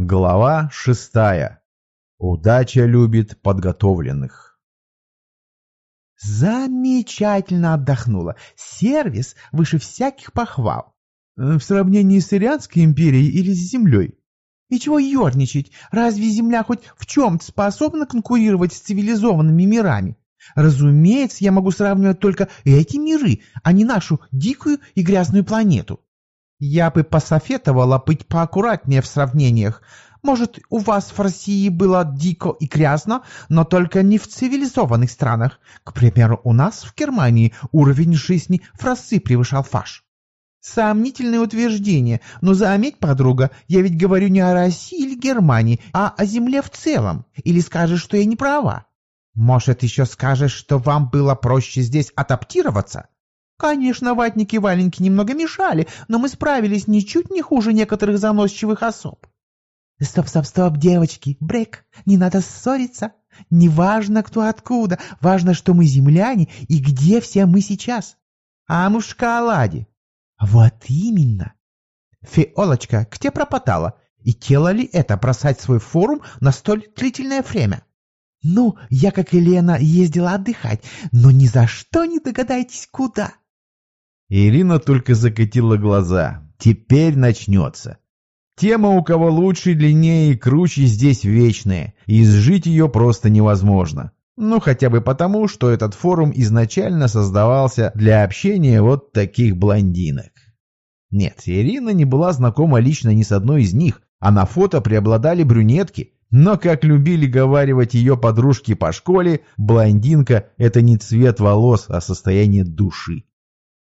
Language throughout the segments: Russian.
Глава шестая. Удача любит подготовленных. Замечательно отдохнула. Сервис выше всяких похвал. Э, В сравнении с Ирианской империей или с Землей. И чего ерничать? Разве Земля хоть в чем-то способна конкурировать с цивилизованными мирами? Разумеется, я могу сравнивать только эти миры, а не нашу дикую и грязную планету. Я бы посоветовала быть поаккуратнее в сравнениях. Может, у вас в России было дико и грязно, но только не в цивилизованных странах. К примеру, у нас в Германии уровень жизни в разы превышал фаш. Сомнительное утверждение, но заметь, подруга, я ведь говорю не о России или Германии, а о земле в целом. Или скажешь, что я не права? Может, еще скажешь, что вам было проще здесь адаптироваться? Конечно, ватники-валенки немного мешали, но мы справились ничуть не хуже некоторых заносчивых особ. Стоп, стоп, стоп, девочки, брейк, не надо ссориться. Не важно, кто откуда, важно, что мы земляне и где все мы сейчас. А мы в шоколаде. Вот именно. Фиолочка, где пропотала? И тело ли это бросать свой форум на столь длительное время? Ну, я, как и Лена, ездила отдыхать, но ни за что не догадаетесь, куда. Ирина только закатила глаза. Теперь начнется. Тема у кого лучше, длиннее и круче здесь вечная, и изжить ее просто невозможно. Ну, хотя бы потому, что этот форум изначально создавался для общения вот таких блондинок. Нет, Ирина не была знакома лично ни с одной из них, а на фото преобладали брюнетки, но, как любили говаривать ее подружки по школе, блондинка – это не цвет волос, а состояние души.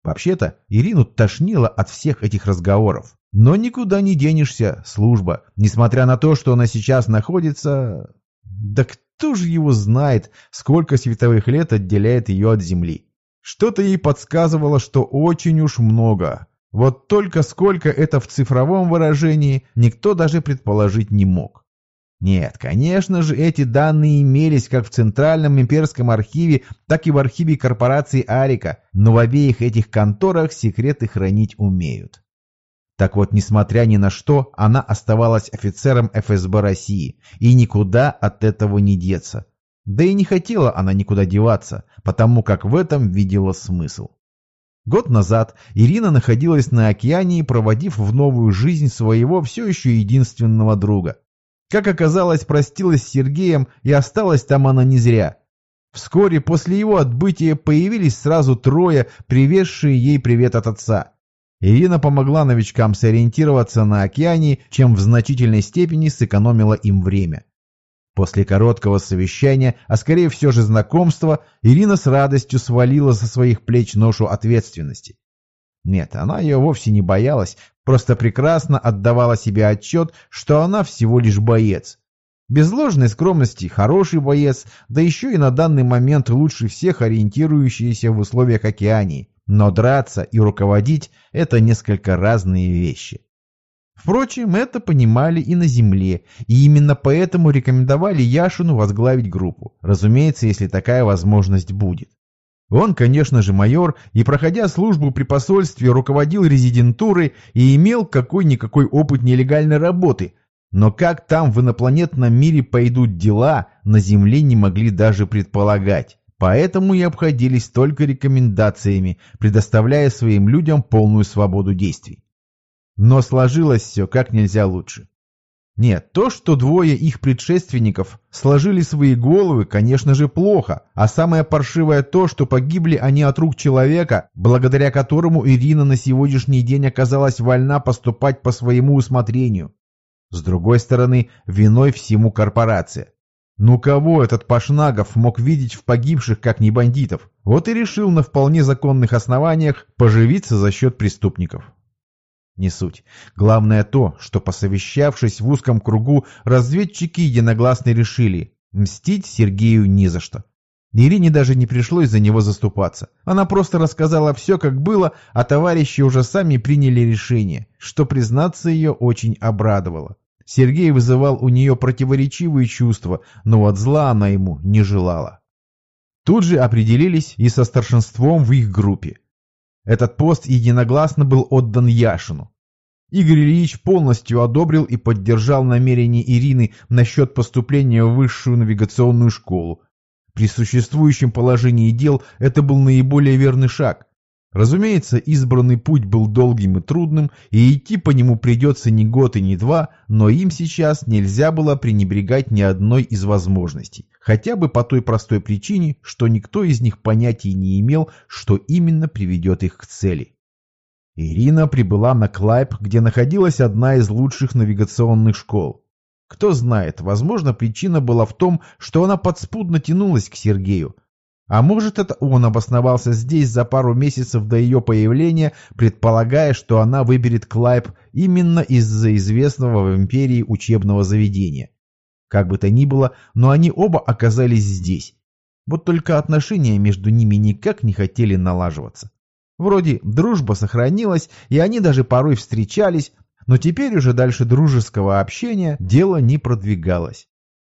Вообще-то, Ирину тошнило от всех этих разговоров. Но никуда не денешься, служба. Несмотря на то, что она сейчас находится... Да кто же его знает, сколько световых лет отделяет ее от Земли? Что-то ей подсказывало, что очень уж много. Вот только сколько это в цифровом выражении, никто даже предположить не мог. Нет, конечно же, эти данные имелись как в Центральном имперском архиве, так и в архиве корпорации Арика, но в обеих этих конторах секреты хранить умеют. Так вот, несмотря ни на что, она оставалась офицером ФСБ России, и никуда от этого не деться. Да и не хотела она никуда деваться, потому как в этом видела смысл. Год назад Ирина находилась на океане, проводив в новую жизнь своего все еще единственного друга. Как оказалось, простилась с Сергеем, и осталась там она не зря. Вскоре после его отбытия появились сразу трое, привезшие ей привет от отца. Ирина помогла новичкам сориентироваться на океане, чем в значительной степени сэкономила им время. После короткого совещания, а скорее все же знакомства, Ирина с радостью свалила со своих плеч ношу ответственности. Нет, она ее вовсе не боялась, просто прекрасно отдавала себе отчет, что она всего лишь боец. Без ложной скромности хороший боец, да еще и на данный момент лучше всех ориентирующийся в условиях океании. Но драться и руководить – это несколько разные вещи. Впрочем, это понимали и на Земле, и именно поэтому рекомендовали Яшину возглавить группу, разумеется, если такая возможность будет. Он, конечно же, майор, и, проходя службу при посольстве, руководил резидентурой и имел какой-никакой опыт нелегальной работы. Но как там в инопланетном мире пойдут дела, на Земле не могли даже предполагать. Поэтому и обходились только рекомендациями, предоставляя своим людям полную свободу действий. Но сложилось все как нельзя лучше. Нет, то, что двое их предшественников сложили свои головы, конечно же, плохо, а самое паршивое то, что погибли они от рук человека, благодаря которому Ирина на сегодняшний день оказалась вольна поступать по своему усмотрению. С другой стороны, виной всему корпорация. Ну кого этот Пашнагов мог видеть в погибших, как не бандитов? Вот и решил на вполне законных основаниях поживиться за счет преступников. Не суть. Главное то, что посовещавшись в узком кругу, разведчики единогласно решили мстить Сергею ни за что. Ирине даже не пришлось за него заступаться. Она просто рассказала все, как было, а товарищи уже сами приняли решение, что, признаться, ее очень обрадовало. Сергей вызывал у нее противоречивые чувства, но вот зла она ему не желала. Тут же определились и со старшинством в их группе. Этот пост единогласно был отдан Яшину. Игорь Ильич полностью одобрил и поддержал намерение Ирины насчет поступления в высшую навигационную школу. При существующем положении дел это был наиболее верный шаг. Разумеется, избранный путь был долгим и трудным, и идти по нему придется не год и не два, но им сейчас нельзя было пренебрегать ни одной из возможностей, хотя бы по той простой причине, что никто из них понятия не имел, что именно приведет их к цели. Ирина прибыла на Клайп, где находилась одна из лучших навигационных школ. Кто знает, возможно, причина была в том, что она подспудно тянулась к Сергею, а может, это он обосновался здесь за пару месяцев до ее появления, предполагая, что она выберет Клайб именно из-за известного в империи учебного заведения. Как бы то ни было, но они оба оказались здесь. Вот только отношения между ними никак не хотели налаживаться. Вроде дружба сохранилась, и они даже порой встречались, но теперь уже дальше дружеского общения дело не продвигалось.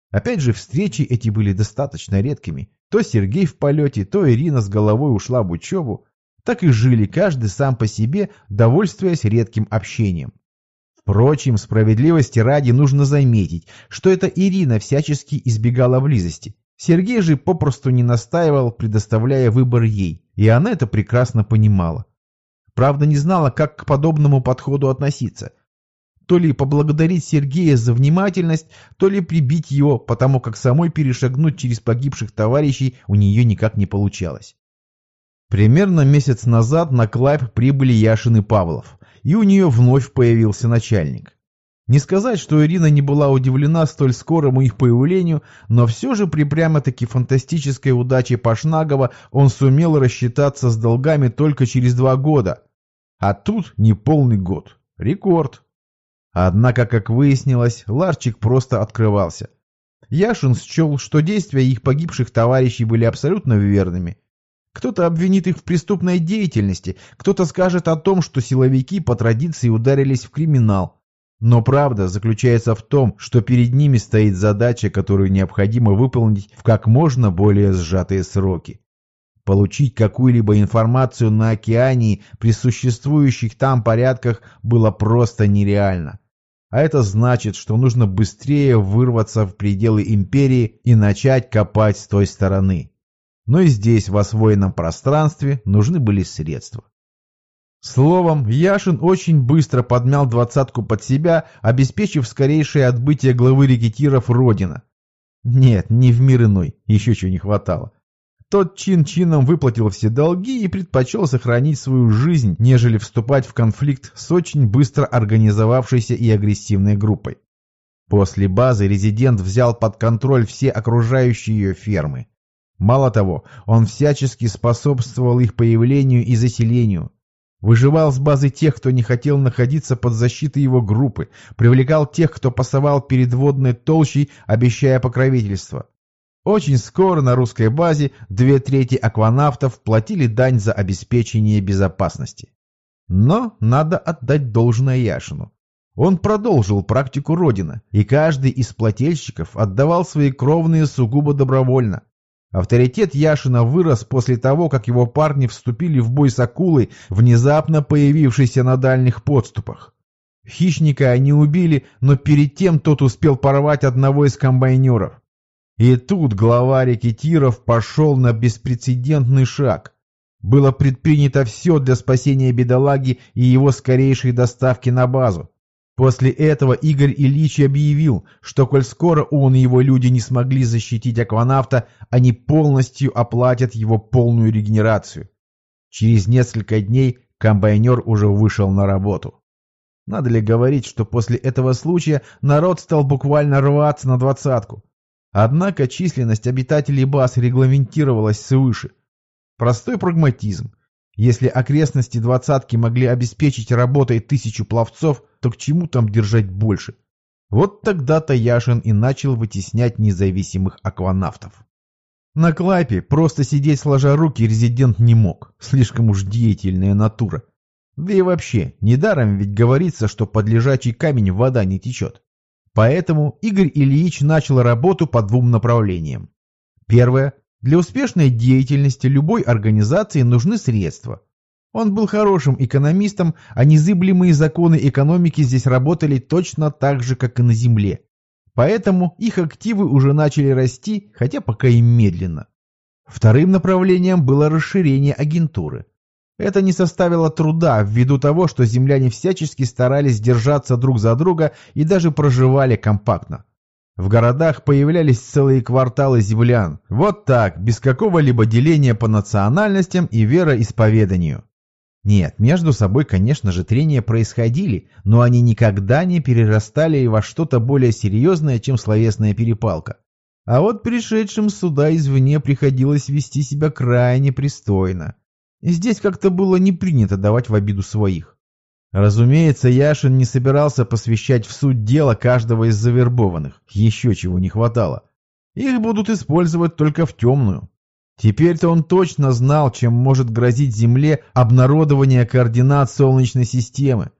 Опять же, встречи эти были достаточно редкими. То Сергей в полете, то Ирина с головой ушла в учебу. Так и жили каждый сам по себе, довольствуясь редким общением. Впрочем, справедливости ради нужно заметить, что это Ирина всячески избегала близости. Сергей же попросту не настаивал, предоставляя выбор ей, и она это прекрасно понимала. Правда, не знала, как к подобному подходу относиться – то ли поблагодарить Сергея за внимательность, то ли прибить его, потому как самой перешагнуть через погибших товарищей у нее никак не получалось. Примерно месяц назад на Клайп прибыли Яшин и Павлов, и у нее вновь появился начальник. Не сказать, что Ирина не была удивлена столь скорому их появлению, но все же при прямо-таки фантастической удаче Пашнагова он сумел рассчитаться с долгами только через два года. А тут не полный год. Рекорд. Однако, как выяснилось, ларчик просто открывался. Яшин счел, что действия их погибших товарищей были абсолютно верными. Кто-то обвинит их в преступной деятельности, кто-то скажет о том, что силовики по традиции ударились в криминал. Но правда заключается в том, что перед ними стоит задача, которую необходимо выполнить в как можно более сжатые сроки. Получить какую-либо информацию на океане при существующих там порядках было просто нереально. А это значит, что нужно быстрее вырваться в пределы империи и начать копать с той стороны. Но и здесь, в освоенном пространстве, нужны были средства. Словом, Яшин очень быстро подмял двадцатку под себя, обеспечив скорейшее отбытие главы рекетиров Родина. Нет, не в мир иной, еще чего не хватало. Тот чин-чином выплатил все долги и предпочел сохранить свою жизнь, нежели вступать в конфликт с очень быстро организовавшейся и агрессивной группой. После базы резидент взял под контроль все окружающие ее фермы. Мало того, он всячески способствовал их появлению и заселению. Выживал с базы тех, кто не хотел находиться под защитой его группы, привлекал тех, кто пасовал перед водной толщей, обещая покровительство. Очень скоро на русской базе две трети акванавтов платили дань за обеспечение безопасности. Но надо отдать должное Яшину. Он продолжил практику Родина, и каждый из плательщиков отдавал свои кровные сугубо добровольно. Авторитет Яшина вырос после того, как его парни вступили в бой с акулой, внезапно появившейся на дальних подступах. Хищника они убили, но перед тем тот успел порвать одного из комбайнеров. И тут глава рекетиров пошел на беспрецедентный шаг. Было предпринято все для спасения бедолаги и его скорейшей доставки на базу. После этого Игорь Ильич объявил, что коль скоро он и его люди не смогли защитить акванавта, они полностью оплатят его полную регенерацию. Через несколько дней комбайнер уже вышел на работу. Надо ли говорить, что после этого случая народ стал буквально рваться на двадцатку? Однако численность обитателей баз регламентировалась свыше. Простой прагматизм. Если окрестности двадцатки могли обеспечить работой тысячу пловцов, то к чему там держать больше? Вот тогда-то Яшин и начал вытеснять независимых акванавтов. На Клайпе просто сидеть сложа руки резидент не мог, слишком уж деятельная натура. Да и вообще, недаром ведь говорится, что под лежачий камень вода не течет. Поэтому Игорь Ильич начал работу по двум направлениям. Первое. Для успешной деятельности любой организации нужны средства. Он был хорошим экономистом, а незыблемые законы экономики здесь работали точно так же, как и на Земле. Поэтому их активы уже начали расти, хотя пока и медленно. Вторым направлением было расширение агентуры. Это не составило труда ввиду того, что земляне всячески старались держаться друг за друга и даже проживали компактно. В городах появлялись целые кварталы землян. Вот так, без какого-либо деления по национальностям и вероисповеданию. Нет, между собой, конечно же, трения происходили, но они никогда не перерастали во что-то более серьезное, чем словесная перепалка. А вот пришедшим сюда извне приходилось вести себя крайне пристойно. Здесь как-то было не принято давать в обиду своих. Разумеется, Яшин не собирался посвящать в суть дела каждого из завербованных. Еще чего не хватало. Их будут использовать только в темную. Теперь-то он точно знал, чем может грозить Земле обнародование координат Солнечной системы.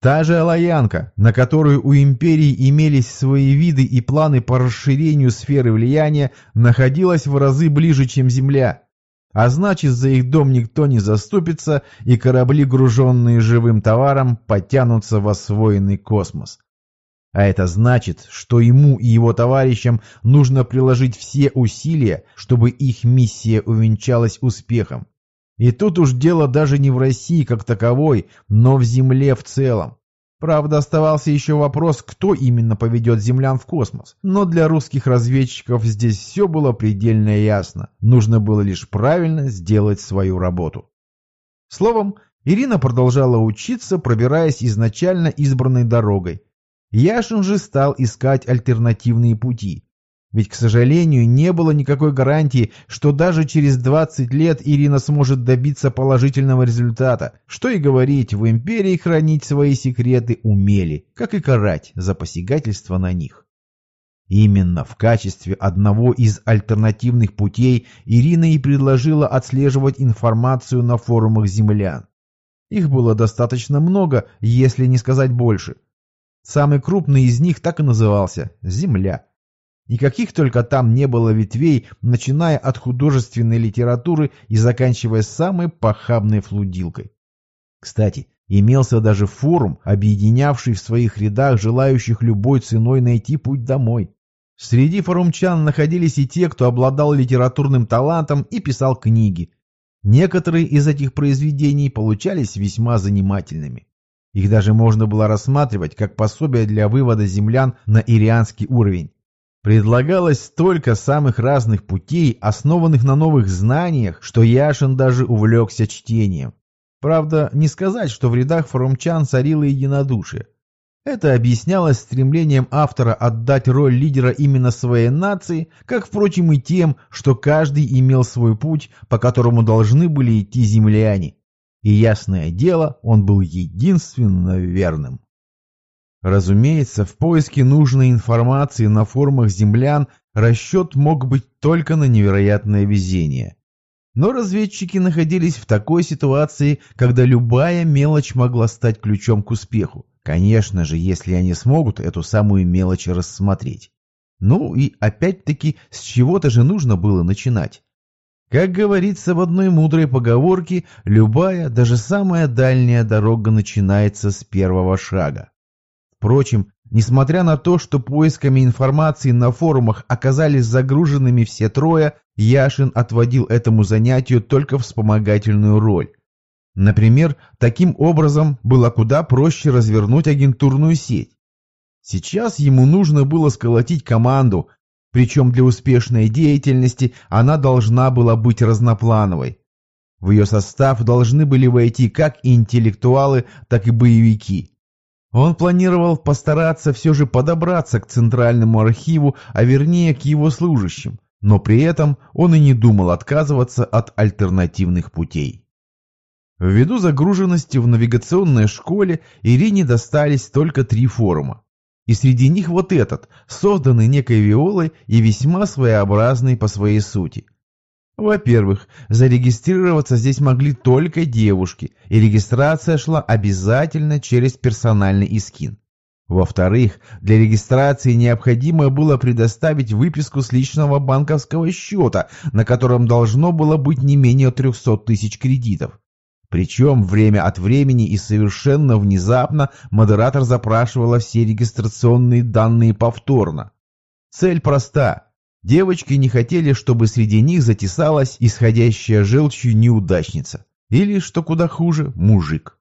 Та же Алаянка, на которую у империи имелись свои виды и планы по расширению сферы влияния, находилась в разы ближе, чем Земля. А значит, за их дом никто не заступится, и корабли, груженные живым товаром, потянутся в освоенный космос. А это значит, что ему и его товарищам нужно приложить все усилия, чтобы их миссия увенчалась успехом. И тут уж дело даже не в России как таковой, но в Земле в целом. Правда, оставался еще вопрос, кто именно поведет землян в космос. Но для русских разведчиков здесь все было предельно ясно. Нужно было лишь правильно сделать свою работу. Словом, Ирина продолжала учиться, пробираясь изначально избранной дорогой, Яшин же стал искать альтернативные пути. Ведь, к сожалению, не было никакой гарантии, что даже через 20 лет Ирина сможет добиться положительного результата. Что и говорить, в империи хранить свои секреты умели, как и карать за посягательство на них. Именно в качестве одного из альтернативных путей Ирина и предложила отслеживать информацию на форумах землян. Их было достаточно много, если не сказать больше – Самый крупный из них так и назывался – «Земля». И каких только там не было ветвей, начиная от художественной литературы и заканчивая самой похабной флудилкой. Кстати, имелся даже форум, объединявший в своих рядах желающих любой ценой найти путь домой. Среди форумчан находились и те, кто обладал литературным талантом и писал книги. Некоторые из этих произведений получались весьма занимательными. Их даже можно было рассматривать как пособие для вывода землян на ирианский уровень. Предлагалось столько самых разных путей, основанных на новых знаниях, что Яшин даже увлекся чтением. Правда, не сказать, что в рядах форумчан царило единодушие. Это объяснялось стремлением автора отдать роль лидера именно своей нации, как, впрочем, и тем, что каждый имел свой путь, по которому должны были идти земляне. И ясное дело, он был единственно верным. Разумеется, в поиске нужной информации на форумах землян расчет мог быть только на невероятное везение. Но разведчики находились в такой ситуации, когда любая мелочь могла стать ключом к успеху. Конечно же, если они смогут эту самую мелочь рассмотреть. Ну и опять-таки, с чего-то же нужно было начинать. Как говорится в одной мудрой поговорке, любая, даже самая дальняя дорога начинается с первого шага. Впрочем, несмотря на то, что поисками информации на форумах оказались загруженными все трое, Яшин отводил этому занятию только вспомогательную роль. Например, таким образом было куда проще развернуть агентурную сеть. Сейчас ему нужно было сколотить команду, причем для успешной деятельности она должна была быть разноплановой. В ее состав должны были войти как интеллектуалы, так и боевики. Он планировал постараться все же подобраться к Центральному архиву, а вернее к его служащим, но при этом он и не думал отказываться от альтернативных путей. Ввиду загруженности в навигационной школе Ирине достались только три форума. И среди них вот этот, созданный некой Виолой и весьма своеобразный по своей сути. Во-первых, зарегистрироваться здесь могли только девушки, и регистрация шла обязательно через персональный искин. Во-вторых, для регистрации необходимо было предоставить выписку с личного банковского счета, на котором должно было быть не менее 300 тысяч кредитов. Причем время от времени и совершенно внезапно модератор запрашивала все регистрационные данные повторно. Цель проста. Девочки не хотели, чтобы среди них затесалась исходящая желчью неудачница. Или, что куда хуже, мужик.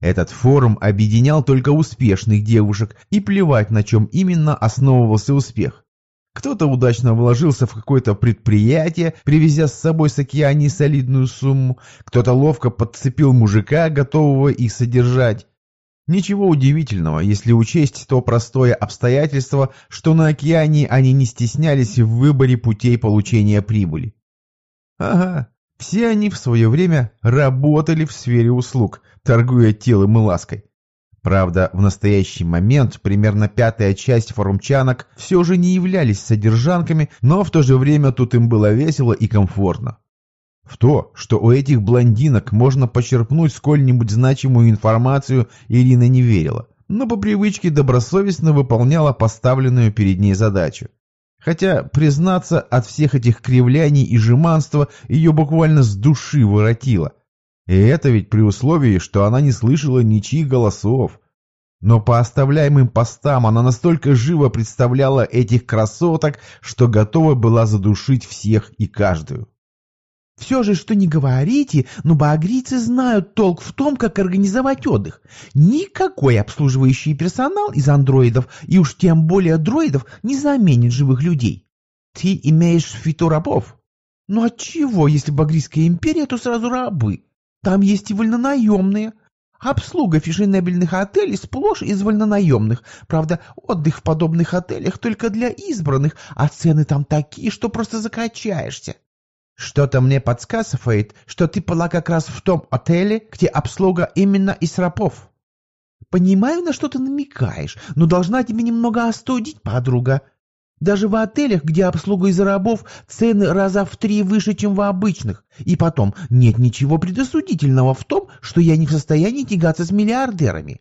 Этот форум объединял только успешных девушек, и плевать, на чем именно основывался успех. Кто-то удачно вложился в какое-то предприятие, привезя с собой с океании солидную сумму. Кто-то ловко подцепил мужика, готового их содержать. Ничего удивительного, если учесть то простое обстоятельство, что на океане они не стеснялись в выборе путей получения прибыли. Ага, все они в свое время работали в сфере услуг, торгуя телом и лаской. Правда, в настоящий момент примерно пятая часть форумчанок все же не являлись содержанками, но в то же время тут им было весело и комфортно. В то, что у этих блондинок можно почерпнуть сколь-нибудь значимую информацию, Ирина не верила, но по привычке добросовестно выполняла поставленную перед ней задачу. Хотя, признаться, от всех этих кривляний и жеманства ее буквально с души воротило – и это ведь при условии, что она не слышала ничьих голосов. Но по оставляемым постам она настолько живо представляла этих красоток, что готова была задушить всех и каждую. Все же, что не говорите, но багрийцы знают толк в том, как организовать отдых. Никакой обслуживающий персонал из андроидов, и уж тем более дроидов, не заменит живых людей. Ты имеешь в виду рабов? Ну отчего, если Багрийская империя, то сразу рабы? Там есть и вольнонаемные. Обслуга фешенебельных отелей сплошь из вольнонаемных. Правда, отдых в подобных отелях только для избранных, а цены там такие, что просто закачаешься. Что-то мне подсказывает, что ты была как раз в том отеле, где обслуга именно из рабов. Понимаю, на что ты намекаешь, но должна тебе немного остудить, подруга. Даже в отелях, где обслуга из рабов, цены раза в три выше, чем в обычных. И потом, нет ничего предосудительного в том, что я не в состоянии тягаться с миллиардерами.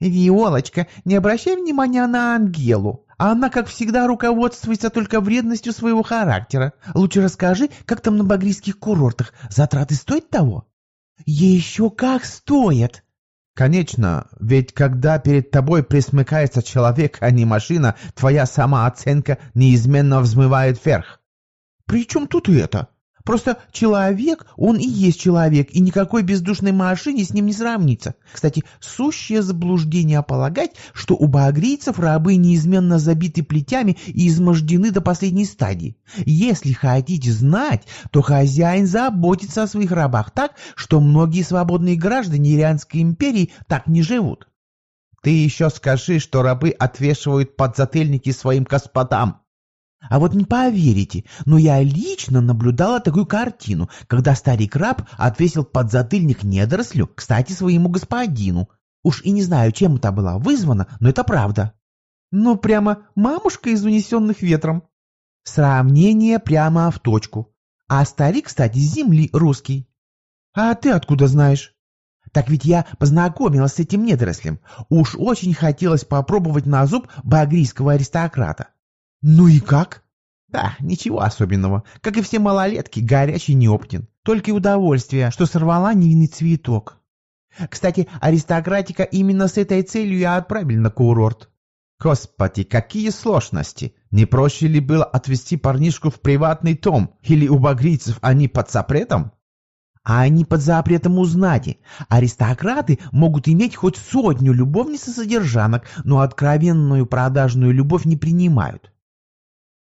Виолочка, не обращай внимания на Ангелу. Она, как всегда, руководствуется только вредностью своего характера. Лучше расскажи, как там на багрийских курортах. Затраты стоят того? Еще как стоят. Конечно, ведь когда перед тобой присмыкается человек, а не машина, твоя самооценка неизменно взмывает вверх. При чем тут это? Просто человек, он и есть человек, и никакой бездушной машине с ним не сравнится. Кстати, сущее заблуждение полагать, что у багрийцев рабы неизменно забиты плетями и измождены до последней стадии. Если хотите знать, то хозяин заботится о своих рабах так, что многие свободные граждане Ирианской империи так не живут. Ты еще скажи, что рабы отвешивают подзатыльники своим господам. А вот не поверите, но я лично наблюдала такую картину, когда старик раб отвесил подзатыльник недорослю, кстати, своему господину. Уж и не знаю, чем это было вызвано, но это правда. Ну, прямо мамушка из унесенных ветром. Сравнение прямо в точку. А старик, кстати, с земли русский. А ты откуда знаешь? Так ведь я познакомилась с этим недорослем. Уж очень хотелось попробовать на зуб багрийского аристократа. «Ну и как?» «Да, ничего особенного. Как и все малолетки, горячий неопытен. Только и удовольствие, что сорвала невинный цветок. Кстати, аристократика именно с этой целью я отправили на курорт». «Господи, какие сложности! Не проще ли было отвезти парнишку в приватный том? Или у багрийцев они под запретом?» А они под запретом у знати. Аристократы могут иметь хоть сотню любовниц и содержанок, но откровенную продажную любовь не принимают.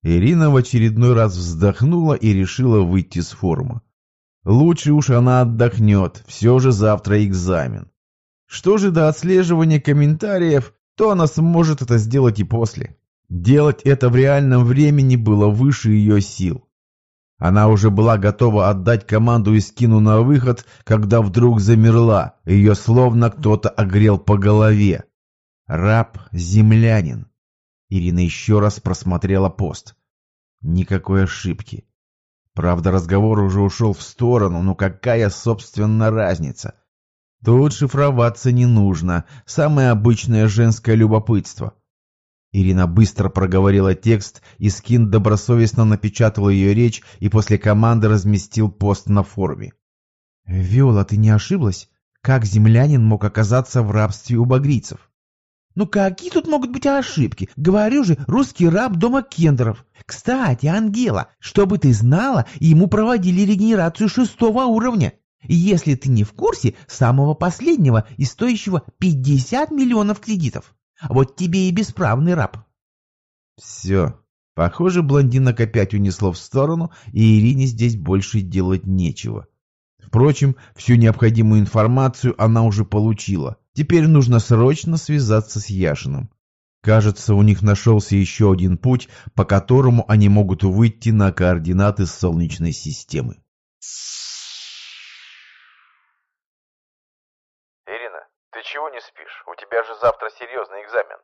Ирина в очередной раз вздохнула и решила выйти с форума. Лучше уж она отдохнет, все же завтра экзамен. Что же до отслеживания комментариев, то она сможет это сделать и после. Делать это в реальном времени было выше ее сил. Она уже была готова отдать команду и скину на выход, когда вдруг замерла, ее словно кто-то огрел по голове. Раб-землянин. Ирина еще раз просмотрела пост. Никакой ошибки. Правда, разговор уже ушел в сторону, но какая, собственно, разница? Тут шифроваться не нужно. Самое обычное женское любопытство. Ирина быстро проговорила текст, и Скин добросовестно напечатал ее речь и после команды разместил пост на форуме. Виола, ты не ошиблась? Как землянин мог оказаться в рабстве у багрийцев? Ну какие тут могут быть ошибки? Говорю же, русский раб дома Кендеров. Кстати, Ангела, чтобы ты знала, ему проводили регенерацию шестого уровня. Если ты не в курсе, самого последнего и стоящего 50 миллионов кредитов. Вот тебе и бесправный раб. Все. Похоже, блондинок опять унесло в сторону, и Ирине здесь больше делать нечего. Впрочем, всю необходимую информацию она уже получила. Теперь нужно срочно связаться с Яшиным. Кажется, у них нашелся еще один путь, по которому они могут выйти на координаты Солнечной системы. Ирина, ты чего не спишь? У тебя же завтра серьезный экзамен.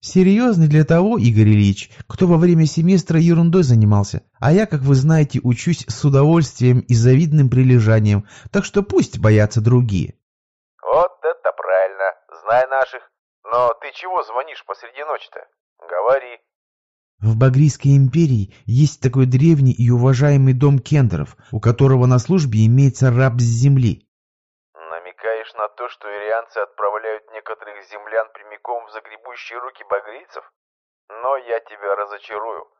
Серьезный для того, Игорь Ильич, кто во время семестра ерундой занимался. А я, как вы знаете, учусь с удовольствием и завидным прилежанием, так что пусть боятся другие. Знай наших. Но ты чего звонишь посреди ночи-то? Говори. В Багрийской империи есть такой древний и уважаемый дом Кендеров, у которого на службе имеется раб с земли. Намекаешь на то, что ирианцы отправляют некоторых землян прямиком в загребущие руки багрийцев? Но я тебя разочарую.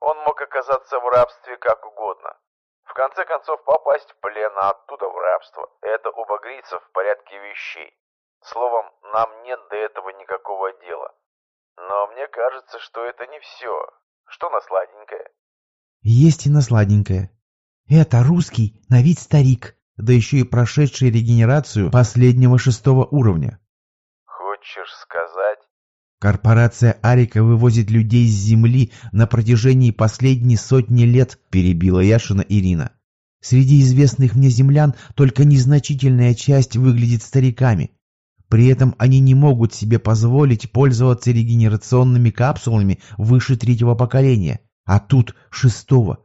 Он мог оказаться в рабстве как угодно. В конце концов попасть в плен, а оттуда в рабство. Это у багрийцев в порядке вещей. Словом, нам нет до этого никакого дела. Но мне кажется, что это не все. Что на сладенькое? Есть и на сладенькое. Это русский, на вид старик, да еще и прошедший регенерацию последнего шестого уровня. Хочешь сказать? Корпорация Арика вывозит людей с земли на протяжении последней сотни лет, перебила Яшина Ирина. Среди известных мне землян только незначительная часть выглядит стариками. При этом они не могут себе позволить пользоваться регенерационными капсулами выше третьего поколения, а тут шестого.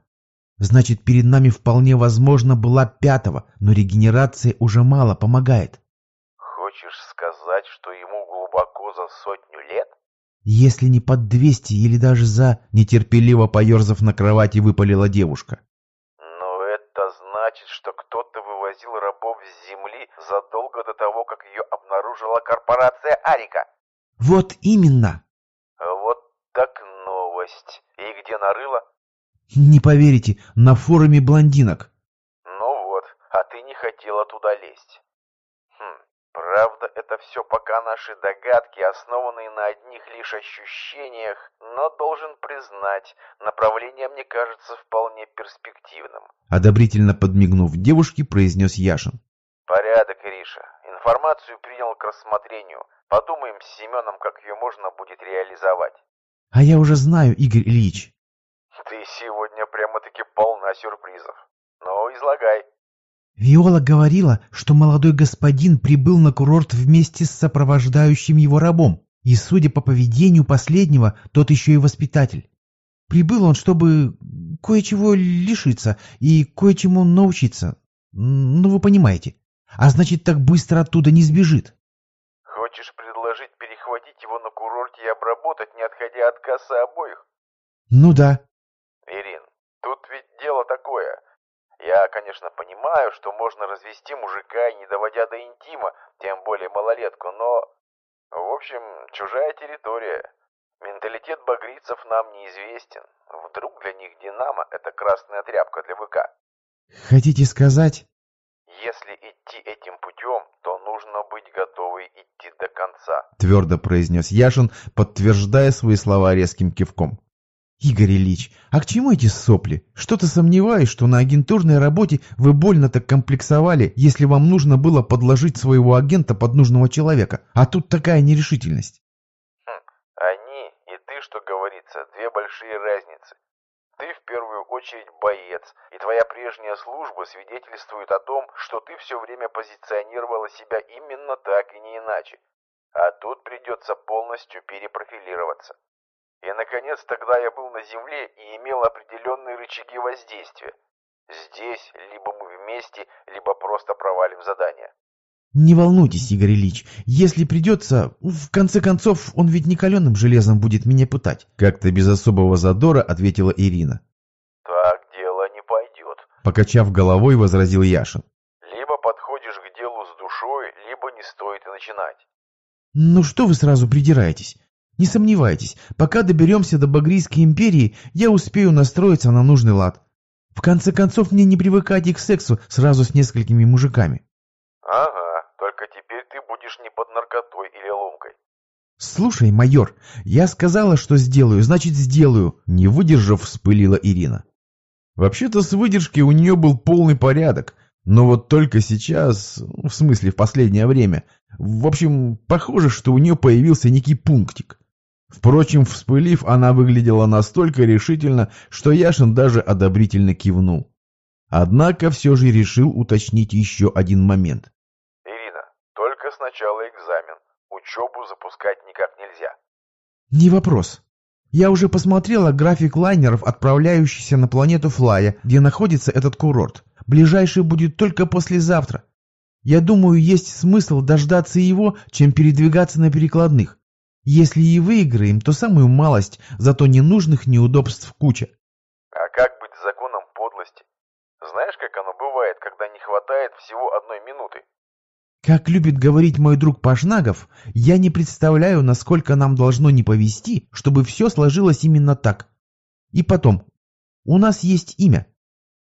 Значит, перед нами вполне возможно была пятого, но регенерация уже мало помогает. Хочешь сказать, что ему глубоко за сотню лет? Если не под двести или даже за... Нетерпеливо поерзав на кровати, выпалила девушка. Но это значит, что кто-то вывозил рабов с земли задолго до того, как ее обнаружила корпорация Арика. Вот именно. Вот так новость. И где нарыла? Не поверите, на форуме блондинок. Ну вот, а ты не хотела туда лезть. Правда, это все пока наши догадки, основанные на одних лишь ощущениях, но должен признать, направление мне кажется вполне перспективным. Одобрительно подмигнув девушке, произнес Яшин. Порядок, Ириша. Информацию принял к рассмотрению. Подумаем с Семеном, как ее можно будет реализовать. А я уже знаю, Игорь Ильич. Ты сегодня прямо-таки полна сюрпризов. Ну, излагай. Виола говорила, что молодой господин прибыл на курорт вместе с сопровождающим его рабом, и, судя по поведению последнего, тот еще и воспитатель. Прибыл он, чтобы кое-чего лишиться и кое-чему научиться. Ну, вы понимаете. А значит, так быстро оттуда не сбежит. Хочешь предложить перехватить его на курорте и обработать, не отходя от кассы обоих? Ну да. Ирин, тут ведь дело такое. Я, конечно, понимаю, что можно развести мужика, не доводя до интима, тем более малолетку, но... В общем, чужая территория. Менталитет багрийцев нам неизвестен. Вдруг для них Динамо — это красная тряпка для ВК. Хотите сказать? Если идти этим путем, то нужно быть готовой идти до конца. Твердо произнес Яшин, подтверждая свои слова резким кивком. Игорь Ильич, а к чему эти сопли? Что-то сомневаюсь, что на агентурной работе вы больно так комплексовали, если вам нужно было подложить своего агента под нужного человека, а тут такая нерешительность. Хм, они и ты, что говорится, две большие разницы. Ты в первую очередь боец, и твоя прежняя служба свидетельствует о том, что ты все время позиционировала себя именно так и не иначе. А тут придется полностью перепрофилироваться. И, наконец, тогда я был на Земле и имел определенные рычаги воздействия. Здесь либо мы вместе, либо просто провалим задание. Не волнуйтесь, Игорь Ильич, если придется, в конце концов, он ведь не каленым железом будет меня пытать. Как-то без особого задора ответила Ирина. Так дело не пойдет. Покачав головой, возразил Яшин. Либо подходит не стоит и начинать. Ну что вы сразу придираетесь? Не сомневайтесь, пока доберемся до Багрийской империи, я успею настроиться на нужный лад. В конце концов, мне не привыкать и к сексу сразу с несколькими мужиками. Ага, только теперь ты будешь не под наркотой или ломкой. Слушай, майор, я сказала, что сделаю, значит сделаю, не выдержав, вспылила Ирина. Вообще-то с выдержки у нее был полный порядок, но вот только сейчас, в смысле в последнее время, в общем, похоже, что у нее появился некий пунктик. Впрочем, вспылив, она выглядела настолько решительно, что Яшин даже одобрительно кивнул. Однако все же решил уточнить еще один момент. Ирина, только сначала экзамен. Учебу запускать никак нельзя. Не вопрос. Я уже посмотрела график лайнеров, отправляющихся на планету Флая, где находится этот курорт. Ближайший будет только послезавтра. Я думаю, есть смысл дождаться его, чем передвигаться на перекладных. Если и выиграем, то самую малость, зато ненужных неудобств куча. А как быть с законом подлости? Знаешь, как оно бывает, когда не хватает всего одной минуты? Как любит говорить мой друг Пашнагов, я не представляю, насколько нам должно не повести, чтобы все сложилось именно так. И потом, у нас есть имя.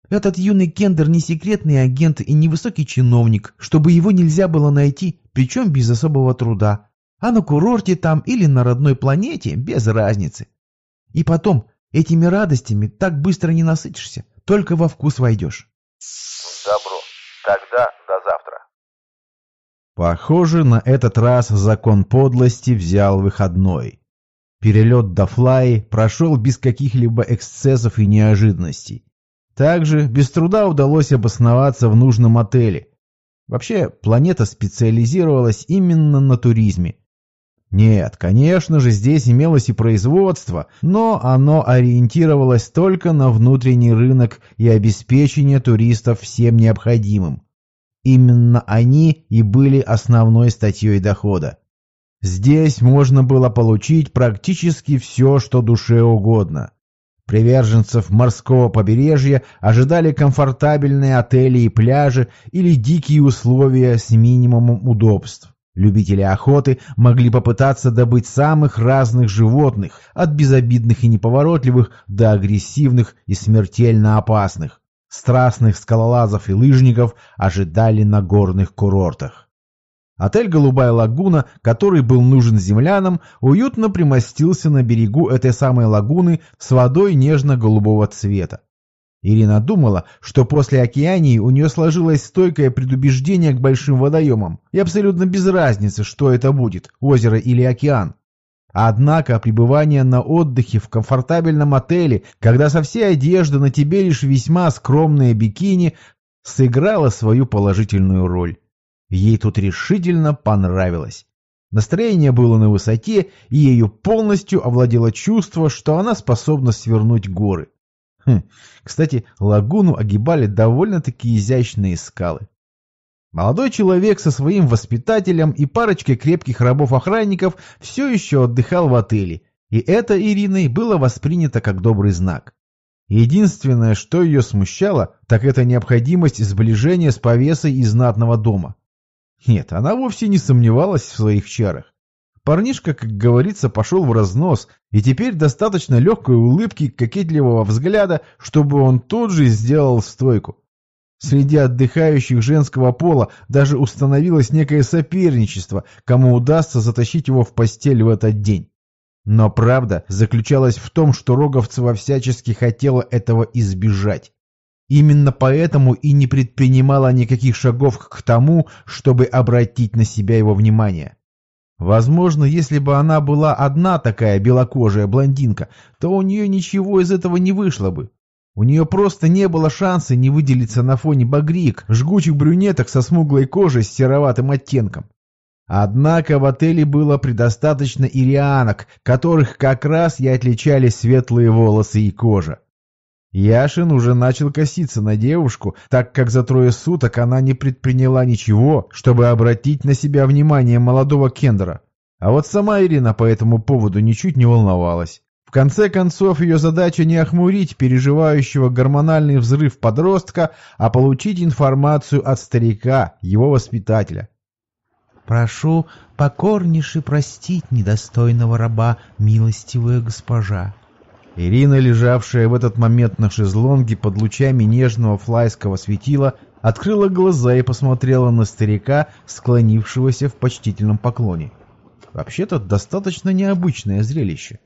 Этот юный Кендер не секретный агент и не высокий чиновник, чтобы его нельзя было найти, причем без особого труда. А на курорте там или на родной планете без разницы. И потом, этими радостями так быстро не насытишься, только во вкус войдешь. Добро. Тогда до завтра. Похоже, на этот раз закон подлости взял выходной. Перелет до Флай прошел без каких-либо эксцессов и неожиданностей. Также без труда удалось обосноваться в нужном отеле. Вообще, планета специализировалась именно на туризме. Нет, конечно же, здесь имелось и производство, но оно ориентировалось только на внутренний рынок и обеспечение туристов всем необходимым. Именно они и были основной статьей дохода. Здесь можно было получить практически все, что душе угодно. Приверженцев морского побережья ожидали комфортабельные отели и пляжи или дикие условия с минимумом удобств. Любители охоты могли попытаться добыть самых разных животных, от безобидных и неповоротливых до агрессивных и смертельно опасных. Страстных скалолазов и лыжников ожидали на горных курортах. Отель «Голубая лагуна», который был нужен землянам, уютно примостился на берегу этой самой лагуны с водой нежно-голубого цвета. Ирина думала, что после океании у нее сложилось стойкое предубеждение к большим водоемам, и абсолютно без разницы, что это будет, озеро или океан. Однако пребывание на отдыхе в комфортабельном отеле, когда со всей одежды на тебе лишь весьма скромные бикини, сыграло свою положительную роль. Ей тут решительно понравилось. Настроение было на высоте, и ею полностью овладело чувство, что она способна свернуть горы. Хм. Кстати, лагуну огибали довольно-таки изящные скалы. Молодой человек со своим воспитателем и парочкой крепких рабов-охранников все еще отдыхал в отеле, и это Ириной было воспринято как добрый знак. Единственное, что ее смущало, так это необходимость сближения с повесой из знатного дома. Нет, она вовсе не сомневалась в своих чарах. Парнишка, как говорится, пошел в разнос, и теперь достаточно легкой улыбки, кокетливого взгляда, чтобы он тут же сделал стойку. Среди отдыхающих женского пола даже установилось некое соперничество, кому удастся затащить его в постель в этот день. Но правда заключалась в том, что Роговцева всячески хотела этого избежать. Именно поэтому и не предпринимала никаких шагов к тому, чтобы обратить на себя его внимание. Возможно, если бы она была одна такая белокожая блондинка, то у нее ничего из этого не вышло бы. У нее просто не было шанса не выделиться на фоне багрик, жгучих брюнеток со смуглой кожей с сероватым оттенком. Однако в отеле было предостаточно ирианок, которых как раз и отличали светлые волосы и кожа. Яшин уже начал коситься на девушку, так как за трое суток она не предприняла ничего, чтобы обратить на себя внимание молодого Кендера. А вот сама Ирина по этому поводу ничуть не волновалась. В конце концов, ее задача не охмурить переживающего гормональный взрыв подростка, а получить информацию от старика, его воспитателя. Прошу покорнейше простить недостойного раба, милостивая госпожа. Ирина, лежавшая в этот момент на шезлонге под лучами нежного флайского светила, открыла глаза и посмотрела на старика, склонившегося в почтительном поклоне. Вообще-то достаточно необычное зрелище.